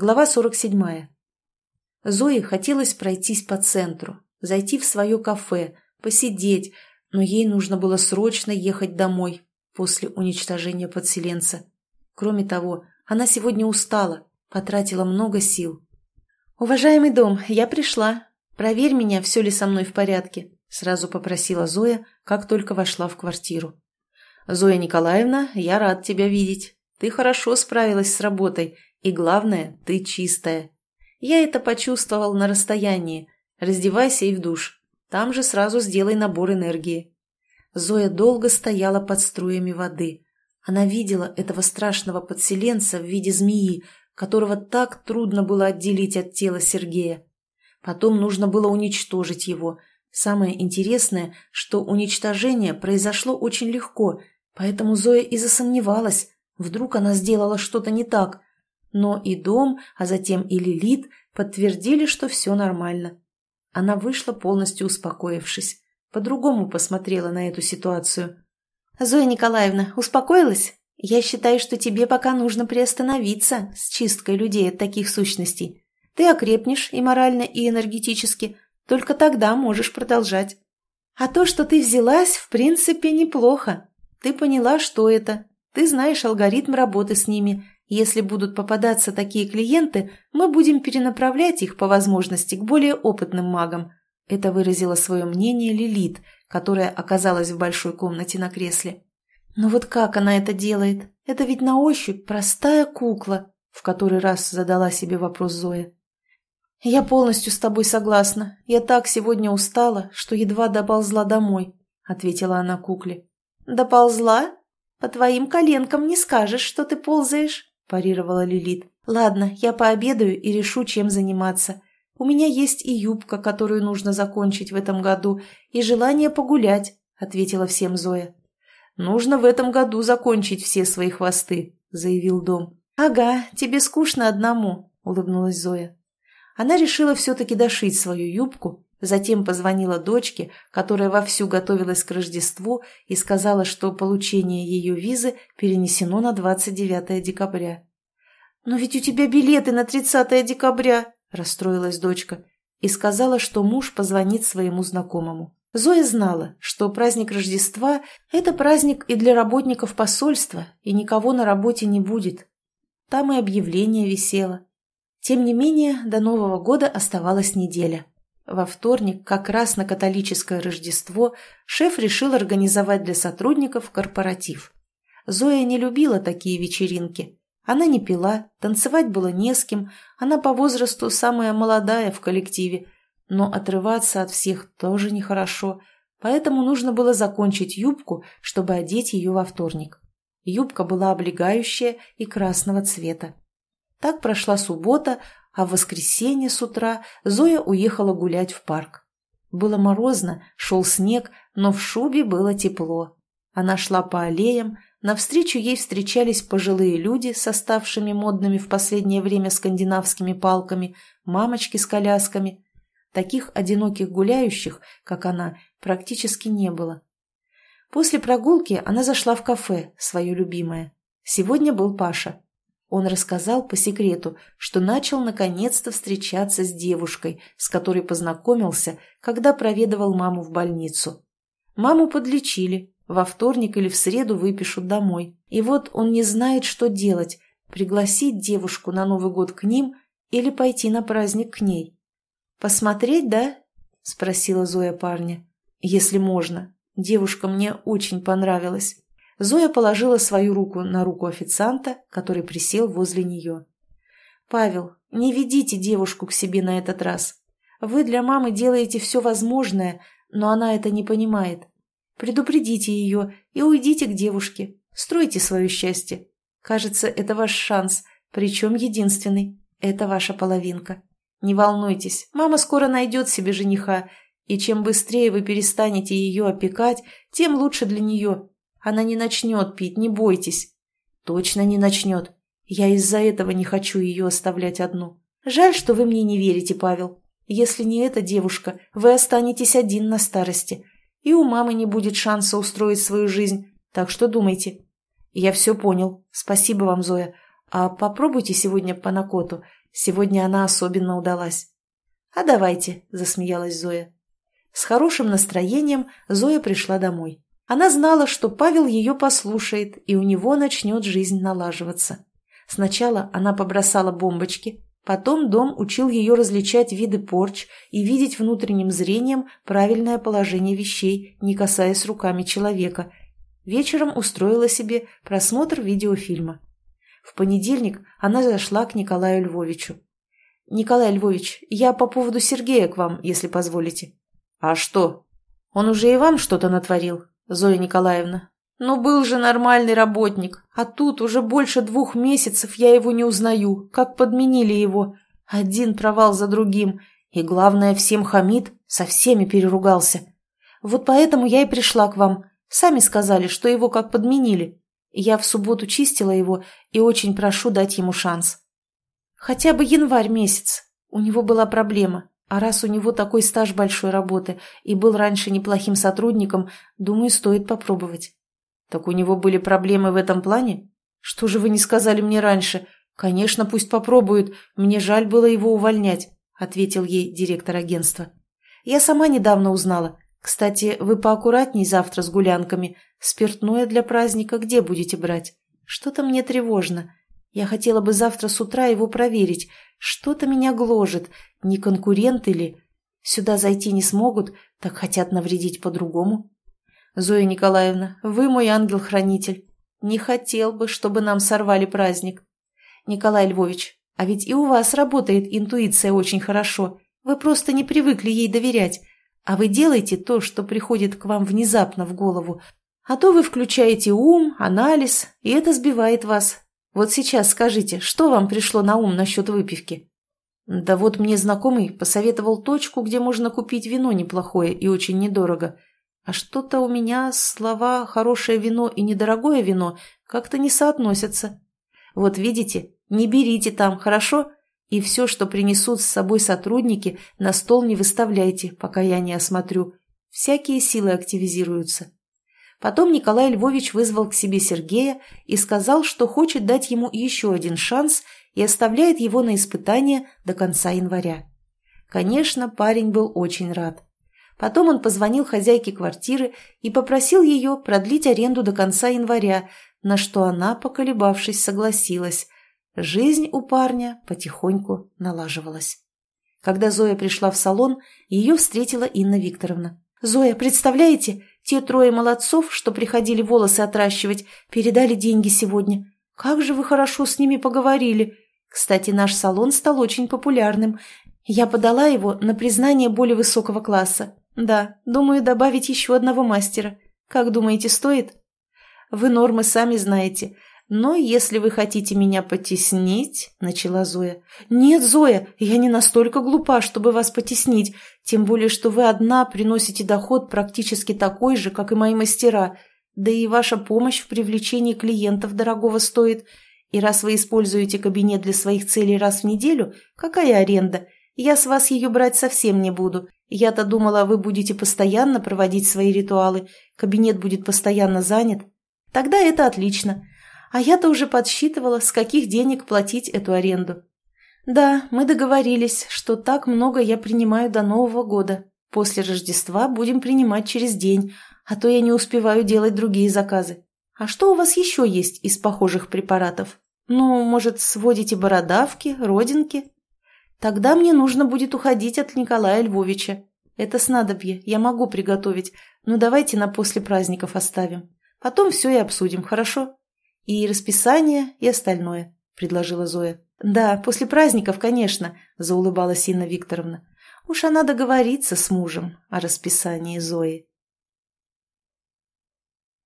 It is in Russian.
Глава 47. Зое хотелось пройтись по центру, зайти в свое кафе, посидеть, но ей нужно было срочно ехать домой после уничтожения подселенца. Кроме того, она сегодня устала, потратила много сил. «Уважаемый дом, я пришла. Проверь меня, все ли со мной в порядке», сразу попросила Зоя, как только вошла в квартиру. «Зоя Николаевна, я рад тебя видеть. Ты хорошо справилась с работой и главное, ты чистая. Я это почувствовал на расстоянии. Раздевайся и в душ. Там же сразу сделай набор энергии. Зоя долго стояла под струями воды. Она видела этого страшного подселенца в виде змеи, которого так трудно было отделить от тела Сергея. Потом нужно было уничтожить его. Самое интересное, что уничтожение произошло очень легко, поэтому Зоя и засомневалась. Вдруг она сделала что-то не так – но и дом, а затем и Лилит подтвердили, что все нормально. Она вышла, полностью успокоившись. По-другому посмотрела на эту ситуацию. «Зоя Николаевна, успокоилась? Я считаю, что тебе пока нужно приостановиться с чисткой людей от таких сущностей. Ты окрепнешь и морально, и энергетически. Только тогда можешь продолжать. А то, что ты взялась, в принципе, неплохо. Ты поняла, что это. Ты знаешь алгоритм работы с ними – если будут попадаться такие клиенты, мы будем перенаправлять их по возможности к более опытным магам. Это выразила свое мнение Лилит, которая оказалась в большой комнате на кресле. Но вот как она это делает? Это ведь на ощупь простая кукла, в который раз задала себе вопрос Зоя. «Я полностью с тобой согласна. Я так сегодня устала, что едва доползла домой», — ответила она кукле. «Доползла? По твоим коленкам не скажешь, что ты ползаешь» парировала Лилит. «Ладно, я пообедаю и решу, чем заниматься. У меня есть и юбка, которую нужно закончить в этом году, и желание погулять», — ответила всем Зоя. «Нужно в этом году закончить все свои хвосты», — заявил Дом. «Ага, тебе скучно одному», — улыбнулась Зоя. Она решила все-таки дошить свою юбку, затем позвонила дочке, которая вовсю готовилась к Рождеству, и сказала, что получение ее визы перенесено на 29 декабря. «Но ведь у тебя билеты на 30 декабря!» – расстроилась дочка и сказала, что муж позвонит своему знакомому. Зоя знала, что праздник Рождества – это праздник и для работников посольства, и никого на работе не будет. Там и объявление висело. Тем не менее, до Нового года оставалась неделя. Во вторник, как раз на католическое Рождество, шеф решил организовать для сотрудников корпоратив. Зоя не любила такие вечеринки, она не пила, танцевать было не с кем, она по возрасту самая молодая в коллективе, но отрываться от всех тоже нехорошо, поэтому нужно было закончить юбку, чтобы одеть ее во вторник. Юбка была облегающая и красного цвета. Так прошла суббота, а в воскресенье с утра Зоя уехала гулять в парк. Было морозно, шел снег, но в шубе было тепло. Она шла по аллеям, Навстречу ей встречались пожилые люди с оставшими модными в последнее время скандинавскими палками, мамочки с колясками. Таких одиноких гуляющих, как она, практически не было. После прогулки она зашла в кафе, свое любимое. Сегодня был Паша. Он рассказал по секрету, что начал наконец-то встречаться с девушкой, с которой познакомился, когда проведывал маму в больницу. Маму подлечили, во вторник или в среду выпишут домой. И вот он не знает, что делать – пригласить девушку на Новый год к ним или пойти на праздник к ней. «Посмотреть, да?» – спросила Зоя парня. «Если можно. Девушка мне очень понравилась». Зоя положила свою руку на руку официанта, который присел возле нее. «Павел, не ведите девушку к себе на этот раз. Вы для мамы делаете все возможное, но она это не понимает. Предупредите ее и уйдите к девушке. Стройте свое счастье. Кажется, это ваш шанс, причем единственный. Это ваша половинка. Не волнуйтесь, мама скоро найдет себе жениха, и чем быстрее вы перестанете ее опекать, тем лучше для нее. Она не начнет пить, не бойтесь. Точно не начнет. Я из-за этого не хочу ее оставлять одну. Жаль, что вы мне не верите, Павел. Если не эта девушка, вы останетесь один на старости – и у мамы не будет шанса устроить свою жизнь, так что думайте. Я все понял. Спасибо вам, Зоя. А попробуйте сегодня панакоту. Сегодня она особенно удалась. «А давайте», – засмеялась Зоя. С хорошим настроением Зоя пришла домой. Она знала, что Павел ее послушает, и у него начнет жизнь налаживаться. Сначала она побросала бомбочки, потом дом учил ее различать виды порч и видеть внутренним зрением правильное положение вещей, не касаясь руками человека. Вечером устроила себе просмотр видеофильма. В понедельник она зашла к Николаю Львовичу. «Николай Львович, я по поводу Сергея к вам, если позволите». «А что? Он уже и вам что-то натворил, Зоя Николаевна?» «Ну, был же нормальный работник, а тут уже больше двух месяцев я его не узнаю, как подменили его. Один провал за другим, и, главное, всем хамит, со всеми переругался. Вот поэтому я и пришла к вам. Сами сказали, что его как подменили. Я в субботу чистила его и очень прошу дать ему шанс». Хотя бы январь месяц. У него была проблема. А раз у него такой стаж большой работы и был раньше неплохим сотрудником, думаю, стоит попробовать. Так у него были проблемы в этом плане? Что же вы не сказали мне раньше? Конечно, пусть попробуют. Мне жаль было его увольнять, ответил ей директор агентства. Я сама недавно узнала. Кстати, вы поаккуратней завтра с гулянками. Спиртное для праздника где будете брать? Что-то мне тревожно. Я хотела бы завтра с утра его проверить. Что-то меня гложет. Не конкуренты ли? Сюда зайти не смогут, так хотят навредить по-другому. Зоя Николаевна, вы мой ангел-хранитель. Не хотел бы, чтобы нам сорвали праздник. Николай Львович, а ведь и у вас работает интуиция очень хорошо. Вы просто не привыкли ей доверять. А вы делаете то, что приходит к вам внезапно в голову. А то вы включаете ум, анализ, и это сбивает вас, вот сейчас скажите, что вам пришло на ум насчет выпивки? Да вот мне знакомый посоветовал точку, где можно купить вино неплохое и очень недорого. А что-то у меня слова «хорошее вино» и «недорогое вино» как-то не соотносятся. Вот видите, не берите там, хорошо? И все, что принесут с собой сотрудники, на стол не выставляйте, пока я не осмотрю. Всякие силы активизируются. Потом Николай Львович вызвал к себе Сергея и сказал, что хочет дать ему еще один шанс и оставляет его на испытание до конца января. Конечно, парень был очень рад. Потом он позвонил хозяйке квартиры и попросил ее продлить аренду до конца января, на что она, поколебавшись, согласилась. Жизнь у парня потихоньку налаживалась. Когда Зоя пришла в салон, ее встретила Инна Викторовна. «Зоя, представляете, те трое молодцов, что приходили волосы отращивать, передали деньги сегодня. Как же вы хорошо с ними поговорили. Кстати, наш салон стал очень популярным. Я подала его на признание более высокого класса. Да, думаю добавить еще одного мастера. Как думаете, стоит? Вы нормы сами знаете. «Но если вы хотите меня потеснить...» — начала Зоя. «Нет, Зоя, я не настолько глупа, чтобы вас потеснить, тем более, что вы одна приносите доход практически такой же, как и мои мастера, да и ваша помощь в привлечении клиентов дорогого стоит. И раз вы используете кабинет для своих целей раз в неделю, какая аренда? Я с вас ее брать совсем не буду. Я-то думала, вы будете постоянно проводить свои ритуалы, кабинет будет постоянно занят. Тогда это отлично». А я-то уже подсчитывала, с каких денег платить эту аренду. Да, мы договорились, что так много я принимаю до Нового года. После Рождества будем принимать через день, а то я не успеваю делать другие заказы. А что у вас еще есть из похожих препаратов? Ну, может, сводите бородавки, родинки? Тогда мне нужно будет уходить от Николая Львовича. Это снадобье, я могу приготовить, но давайте на после праздников оставим. Потом все и обсудим, хорошо? И расписание, и остальное», — предложила Зоя. «Да, после праздников, конечно», — заулыбалась Инна Викторовна. «Уж она договорится с мужем о расписании Зои».